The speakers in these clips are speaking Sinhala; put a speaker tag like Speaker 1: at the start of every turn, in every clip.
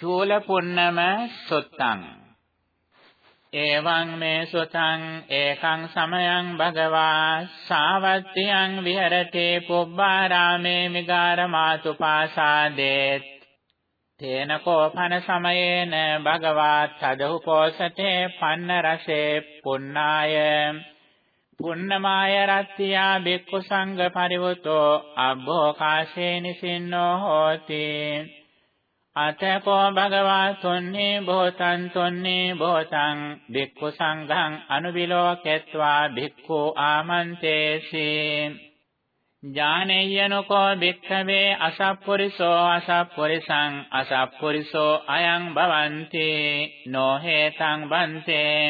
Speaker 1: චූල පුන්නම සුත්තං. එවං මේ සුතං ඒකං සමයං භගවා සාවත්තියං විහෙරති පුබ්බාරාමේ මිගාරමාතුපාසාදේත් තේන කෝපන සමයේන භගවා තදහුපෝසතේ පන්න රසේ පුන්නාය. පුන්නමාය රත්ත්‍යා බික්ඛු සංඝ පරිවුතෝ අබ්බෝකාශේ නිසින්නෝ හෝති. අතකෝ භගවා තුන්නේ බෝතං තුන්නේ බෝතං බික්ඛු සංඝං අනුවිලෝකෙත්වා බික්ඛු ආමන්තේසි. ඥානෙයනකෝ භික්ඛවේ අසප්පුරිසෝ අසප්පුරිසං අසප්පුරිසෝ අයං භවන්ති නොහෙතං බන්තේ.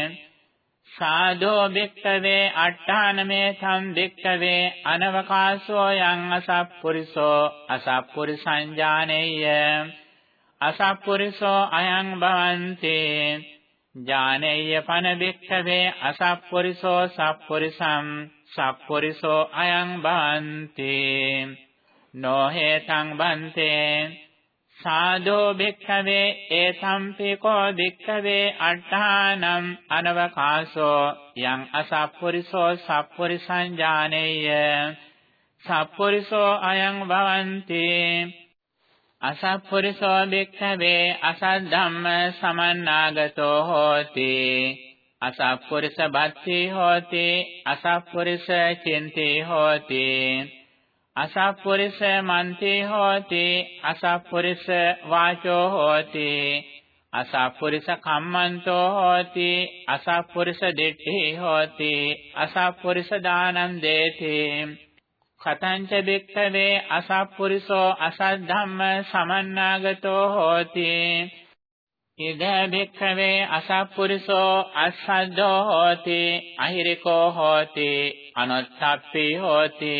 Speaker 1: සාදෝ භික්ඛවේ අට්ඨානමේ සම් භික්ඛවේ අනවකාශෝ යං අසප්පුරිසෝ අසප්පුරිසං ඥානෙය්‍ය අසප්පුරිසෝ අයං භවන්ති ඥානෙය්‍ය පන භික්ඛවේ අසප්පුරිසෝ සප්පුරිසං සප්පුරිසෝ අයං භවන්ති නොහෙතං බන්තේ සාදෝ භික්ඛවේ ඒතම්පි කෝ භික්ඛවේ අට්ඨානම් අනවකාශෝ යං අසප්පුරිසෝ සප්පුරිසං ඥානෙය්‍ය සප්පුරිසෝ අයං භවන්ති අසප්පුරිසෝ භික්ඛවේ අසද්ධම්ම සමන්නාගතෝ හෝති. අසප්පුරිස බත්ති හෝති අසප්පුරිස චින්ති හෝති. අසප්පුරිස මන්ති හෝති අසප්පුරිස වාචෝ හෝති. අසප්පුරිස කම්මන්තෝ හෝති අසප්පුරිස දිට්ඨි හෝති අසප්පුරිස දානං දේති කතංච බික්ඛවේ අසප්පුරිසෝ අසද්ධම්ම සමන්නාගතෝ හෝති. ඉද බික්ඛවේ අසප්පුරිසෝ අසද්ධෝ හෝති. අහිරිකෝ හෝති. අනොත්ථප්පි හෝති.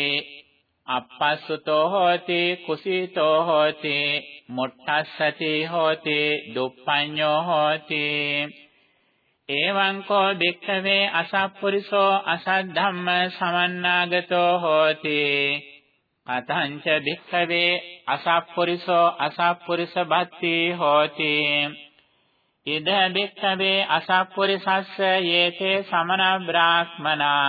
Speaker 1: අපස්සුතෝ හෝති. කුසීතෝ හෝති. මුට්ටස්සති හෝති. දුප්පඤ්ඤෝ හෝති. එවං කෝ භික්ඛවේ අසප්පුරිසෝ අසද්ධම්ම සමන්නාගතෝ හෝති. කතංච භික්ඛවේ අසප්පුරිසෝ අසප්පුරිස බත්ති හෝති. ඉද භික්ඛවේ අසප්පුරිසස්ස යේතේ සමන බ්‍රාහ්මනා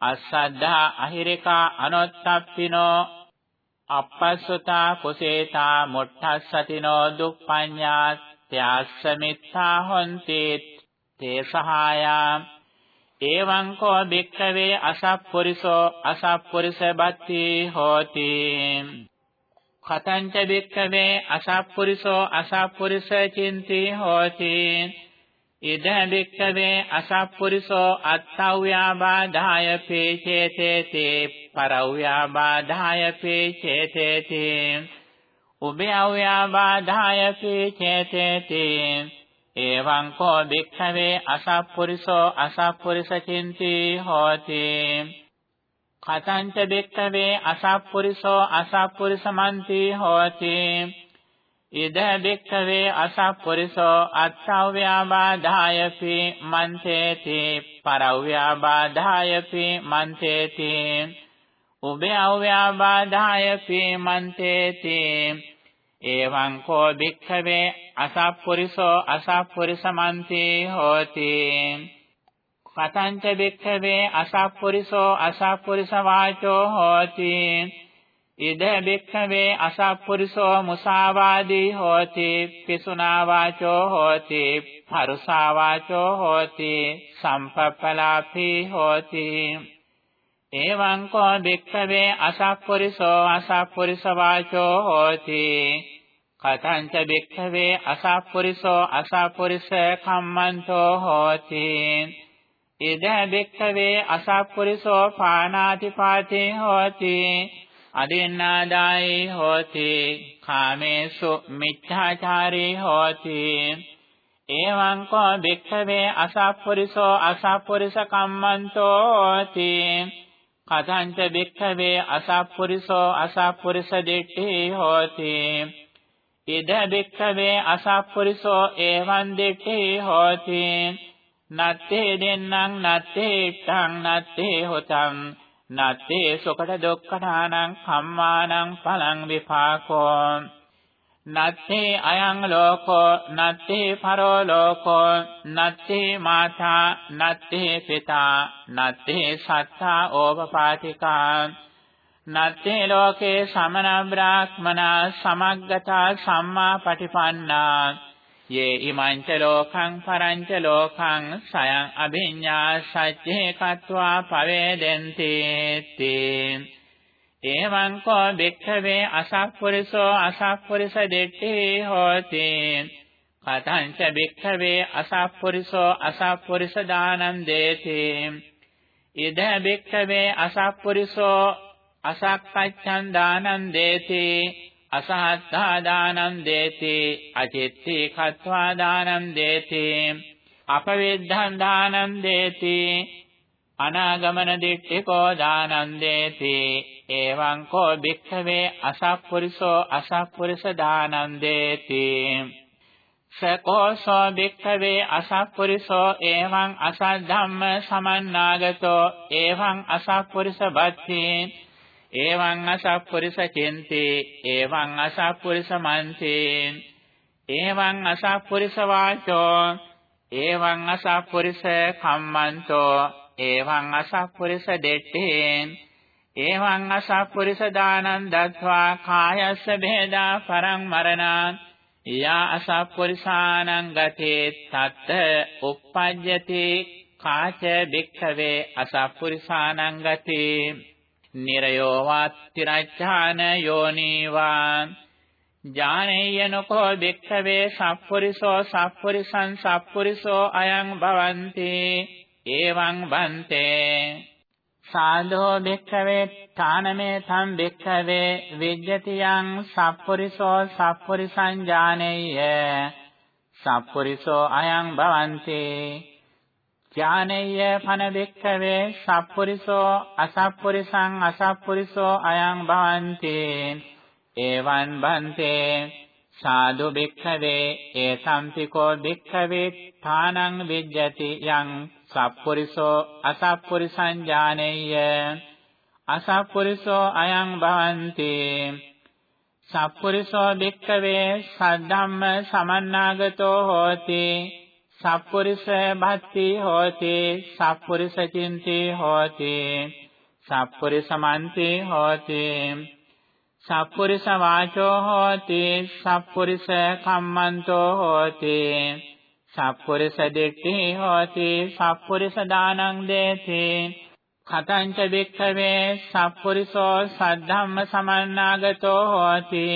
Speaker 1: අස්සද්ධා අහිරිකා අනොත්තප්පිනෝ අපස්සතා කුසේතා මොට්ටස්සතිනෝ දුප්පඤ්ඤා ත්‍යාස්සමිත්තා හොන්ති තේ සහායා එවං කෝ භික්ඛවේ අසප්පුරිසෝ අසප්පුරිස බත්ති හෝති කතංච භික්ඛවේ අසප්පුරිසෝ අසප්පුරිස චින්ති හෝති ඉද බික්කවේ අසප්පුරිසෝ අත්තව්‍යාබාධාය පේචේතේති පරව්‍යාබාධාය පේචේතේති උභයව්‍යාබාධාය පේචේතේති එවං කෝ බික්ඛවේ අසප්පුරිසෝ අසප්පුරිස චින්ති හෝති. කතංච බික්ඛවේ අසප්පුරිසෝ අසප්පුරිස මන්ති හෝති. ඉද බික්ඛවේ අසප්පුරිසෝ අත්තව්‍යාබාධායපි මන්තේති. පරව්‍යාබාධායපි මන්තේති. උභයව්‍යාබාධායපි මන්තේති. එවං කෝ බික්ඛවේ අසප්පුරිසෝ අසප්පුරිසමන්ති හෝති. කතංච බික්ඛවේ අසප්පුරිසෝ අසප්පුරිස වාචෝ හෝති. ඉද බික්ඛවේ අසප්පුරිසෝ මුසාවාදී හෝති. පිසුනා වාචෝ හෝති. පරුසා වාචෝ හෝති. සම්පප්පලාපී හෝති. එවං කෝ බික්ඛවේ අසප්පුරිසෝ අසප්පුරිස වාචෝ හෝති. කතංච බික්ඛවේ අසප්පුරිසෝ අසප්පුරිස කම්මන්තෝ හෝති. ඉද බික්ඛවේ අසප්පුරිසෝ පානාතිපාතේ හෝති. අදින්නාදායේ හෝති. කාමේසු මිච්ඡාචාරේ හෝති. එවං කෝ භික්ඛවේ අසප්පුරිසෝ අසප්පුරිස කම්මන්තෝ හෝති. කතංච භික්ඛවේ අසප්පුරිසෝ අසප්පුරිස දිට්ඨි හෝති. ඉද භික්ඛවේ අසප්පුරිසෝ එවං දිට්ඨි හෝති. නත්තේ දෙන්නං නත්තේ ඨං නත්තේ හොතං. නත්තේ සොකට දුක්ඛානං කම්මානං පලං විපාකෝ. නත්ති අයං ලෝකෝ නත්ති පරෝ ලෝකෝ නත්ති මාතා නත්ති පිතා නත්ති සත්තා ඕපපාතිකා. නත්ති ලෝකේ සමන බ්‍රාහ්මනා සමග්ගතා සම්මා පටිපන්නා. යේ ඉමංච ලෝකං පරංච ලෝකං සයං අභිඤ්ඤා සච්චේ කତ୍වා පවේදෙන්ති තේ. එවං කෝ භික්ඛවේ අසක්පුරිසෝ අසක්පුරිස දෙට්ඨි හෝති. කතංච භික්ඛවේ අසක්පුරිසෝ අසක්පුරිස දානං දේති. ඉද භික්ඛවේ අසක්පුරිසෝ අසක්කච්ඡන් දානං දේති අසහත්තා දානං දේති අචිත්ති කତ୍වා දානං දේති අපවිද්ධං දානං දේති අනාගමන දිට්ඨිකෝ දානං දේති එවං කෝ භික්ඛවේ අසප්පුරිසෝ අසප්පුරිස දානං දේති සකෝසෝ භික්ඛවේ අසප්පුරිසෝ එවං අසද්ධම්ම සමන්නාගතෝ එවං අසප්පුරිස බත්ති එවං අසප්පුරිස චින්ති එවං අසප්පුරිස මන්ති. එවං අසප්පුරිස වාචෝ එවං අසප්පුරිස කම්මන්තෝ එවං අසප්පුරිස දෙට්ඨේ එවං අසප්පුරිස දානං දත්වා කායස්ස බෙහෙදා පරං මරණං. යා අසප්පුරිසානං ගතේ තත්ත uppajjati කාච භික්ඛවේ අසප්පුරිසානං ගතේ. නිරයෝ වාත්තිරච්ඡාන යෝනීවා ඥානේයනකෝ භික්ඛවේ සප්පුරිසෝ සප්පුරිසං සප්පුරිසෝ අයං භවಂತಿ එවං බන්තේ. සාධෝ භික්ඛවේ ථානමේ තම් භික්ඛවේ විජ්ජතියං සප්පුරිසෝ සප්පුරිසං ඥානෙය්‍ය සප්පුරිසෝ අයං භවಂತಿ ඥානෙය්‍ය පන භික්ඛවේ සප්පුරිසෝ අසප්පුරිසං අසප්පුරිසෝ අයං භවಂತಿ එවං බන්තේ සාදු භික්ඛවේ ඒසම්පිකෝ භික්ඛවේ ථානං විජ්ජති යං සප්පුරිසෝ අසප්පුරිසං ඥානෙය්‍ය අසප්පුරිසෝ අයං භවಂತಿ සප්පුරිසෝ භික්ඛවේ සද්ධම්ම සමන්නාගතෝ හෝති. සප්පුරිස භක්ති හෝති සප්පුරිස චින්ති හෝති සප්පුරිස මන්ති හෝති සප්පුරිස වාචෝ හෝති සප්පුරිස කම්මන්තෝ හෝති සප්පුරිස දිට්ඨි හෝති සප්පුරිස දානං දේති කතංච වික්ඛවේ සප්පුරිසෝ සද්ධම්ම සමන්නාගතෝ හෝති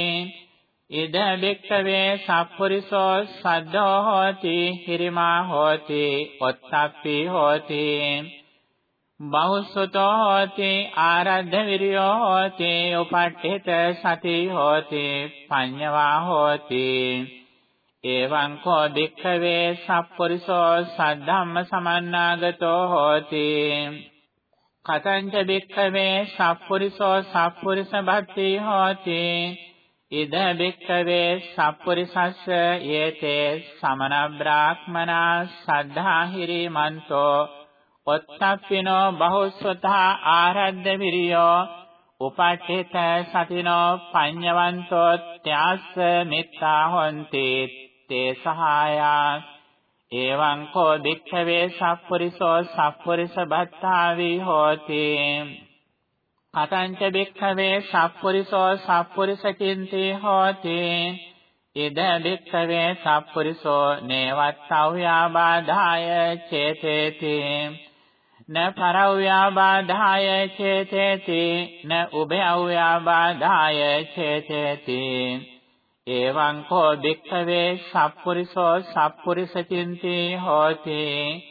Speaker 1: ඉද වික්ඛවේ සප්පුරිසෝ සද්ධෝ හෝති හිරිමා හෝති ඔත්තප්පි හෝති. බහුසුතෝ හෝති ආරද්ධ විරියෝ හෝති උපට්ඨිත සති හෝති පඤ්ඤවා හෝති. එවං කෝ භික්ඛවේ සප්පුරිසෝ සද්ධම්ම සමන්නාගතෝ හෝති. කතංච භික්ඛවේ සප්පුරිසෝ සප්පුරිස භක්ති හෝති. ඉද භික්ඛවේ සප්පුරිසස්ස යේතේ සමන බ්‍රාහ්මනා සද්ධා හිරිමන්තෝ ඔත්තප්පිනෝ බහුස්සතා ආරද්ධ විරියෝ උපට්ඨිත සතිනෝ පඤ්ඤවන්තෝ ත්‍යාස්ස මිත්තා හොන්ති තේ සහායා එවං කෝ භික්ඛවේ සප්පුරිසෝ සප්පුරිස බත්තාවි හෝති කතංච භික්ඛවේ සප්පුරිසෝ සප්පුරිස චින්ති හෝති. ඉද භික්ඛවේ සප්පුරිසෝ නේවත්තව්‍යාබාධාය චේතේති. න පරව්‍යාබාධාය චේතේති. න උභයව්‍යාබාධාය චේතේති. එවං කෝ භික්ඛවේ සප්පුරිසෝ සප්පුරිස චින්ති හෝති.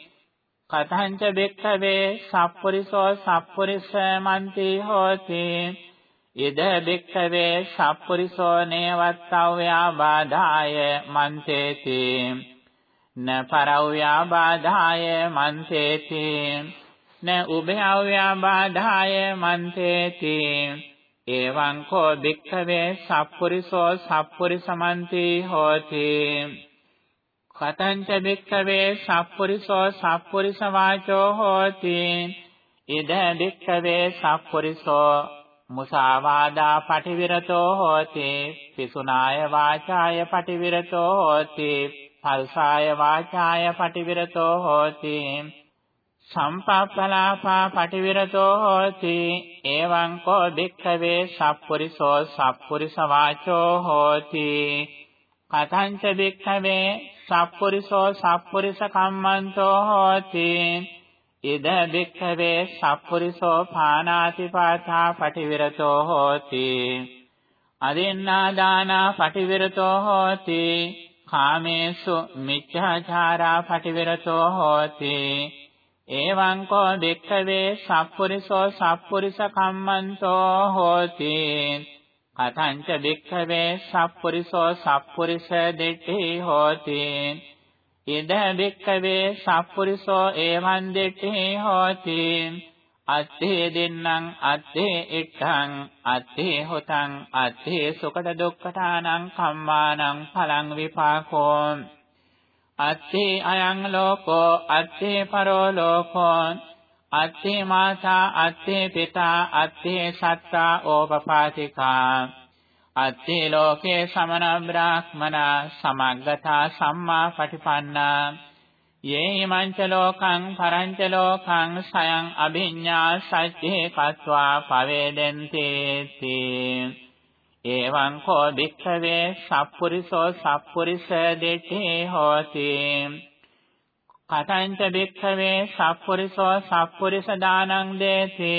Speaker 1: කතංච භික්ඛවේ සප්පුරිසෝ සප්පුරිස මන්ති හෝති ඉද භික්ඛවේ සප්පුරිසෝ නේවත්තව්‍යාබාධාය මන්තේති න පරව්‍යාබාධාය මන්තේති න උභයව්‍යාබාධාය මන්තේති එවං කෝ භික්ඛවේ සප්පුරිසෝ සප්පුරිසමන්ති හෝති කතංච භික්ඛවේ සප්පුරිසෝ සප්පුරිස වාචෝ හෝති. ඉද භික්ඛවේ සප්පුරිසෝ මුසාවාදා පටිවිරතෝ හෝති. පිසුනාය වාචාය පටිවිරතෝ හෝති. පල්සාය වාචාය පටිවිරතෝ හෝති. සම්පප්පලාපා පටිවිරතෝ හෝති. එවං කෝ භික්ඛවේ සප්පුරිසෝ සප්පුරිස වාචෝ හෝති. කතංච භික්ඛවේ සප්පුරිසෝ සප්පුරිස කම්මන්තෝ හෝති. ඉද භික්ඛවේ සප්පුරිසෝ පානාති පාතා පටිවිරතෝ හෝති. අදින්නා දානා පටිවිරතෝ හෝති. කාමේසු මිච්ඡාචාරා පටිවිරතෝ හෝති. එවං කෝ භික්ඛවේ සප්පුරිසෝ සප්පුරිස කම්මන්තෝ හෝති. කතංච භික්ඛවේ සප්පුරිසෝ සප්පුරිස දිට්ඨි හෝති. ඉද භික්ඛවේ සප්පුරිසෝ එවං දිට්ඨි හෝති. අත්තේ දෙන්නං අත්තේ ඉත්තං අත්තේ හොතං අත්තේ සුකට දුක්ඛතානං කම්මානං පලං විපාකෝ. අත්තේ අයං ලෝකෝ අත්තේ පරෝ ලෝකෝ. අත්තේ මාතා අත්තේ පිතා අත්තේ සත්තා ඕපපාතිකා. අත්තේ ලෝකේ සමන බ්‍රාහ්මනා සමග්ගතා සම්මා පටිපන්නා. යේ මංච ලෝකං පරංච ලෝකං සයං අභිඤ්ඤා සච්චේ කତ୍වා පවේදෙන්තේ එවං කෝ භික්ඛවේ සප්පුරිසෝ සප්පුරිස දෙට්ඨේ හෝති. කතංච භික්ඛවේ සප්පුරිසෝ සප්පුරිස දානං දේති.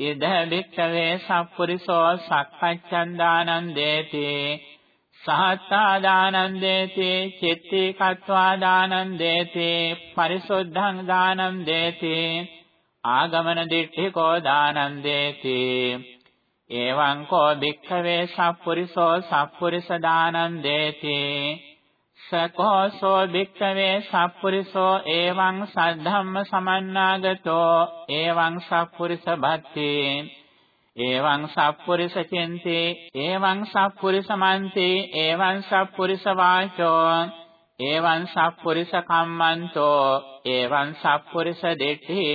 Speaker 1: ඉද භික්ඛවේ සප්පුරිසෝ සක්කච්ඡන් දානං දේති. සහත්තා දානං දේති චිත්ති කତ୍වා දානං දේති පරිසුද්ධං දානං දේති ආගමන දිට්ඨිකෝ දානං දේති. එවං කෝ භික්ඛවේ සප්පුරිසෝ සප්පුරිස දානං දේති. සකෝසෝ භික්ඛවේ සප්පුරිසෝ එවං සද්ධම්ම සමන්නාගතෝ එවං සප්පුරිස භක්ති එවං සප්පුරිස චින්ති එවං සප්පුරිස මන්ති එවං සප්පුරිස වාචෝ එවං සප්පුරිස කම්මන්තෝ එවං සප්පුරිස දිට්ඨි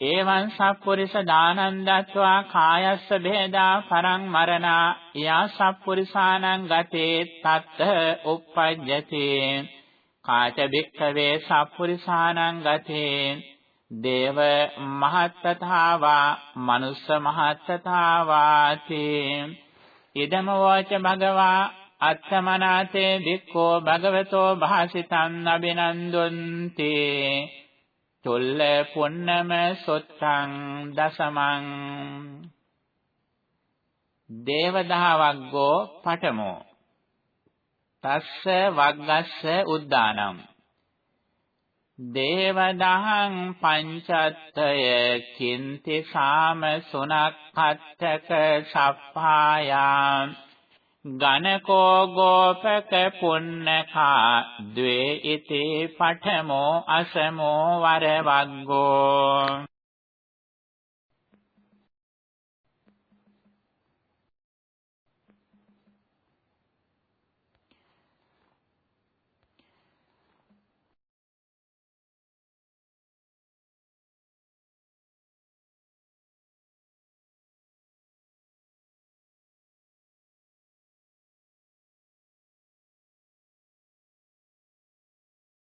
Speaker 1: එවං සප්පුරිස දානං දත්වා කායස්ස බෙදා පරං මරණා. යා සප්පුරිසානං ගතේ තත්ත uppajjati කාච බික්ඛවේ සප්පුරිසානං ගතේ. දේව මහත්තතාවා මනුස්ස මහත්තතාවාති. ඉදම වච භගවා අත්තමනාතේ වික්ඛෝ භගවතෝ භාසිතං අබිනන්දුන්ති චොල්ල පුන්නම සොත්තං දසමං දේවදහවග්ගෝ පඨමෝ තස්ස වග්ගස්ස උද්දානම් දේවදහං පංචත්තය කින්ති සාම සුනක්ඛත්තක සප්පායාම් ගණකෝ ගෝපක පුන්නකා ද්වේ ඉති පඨමෝ අසමෝ වරවග්ගෝ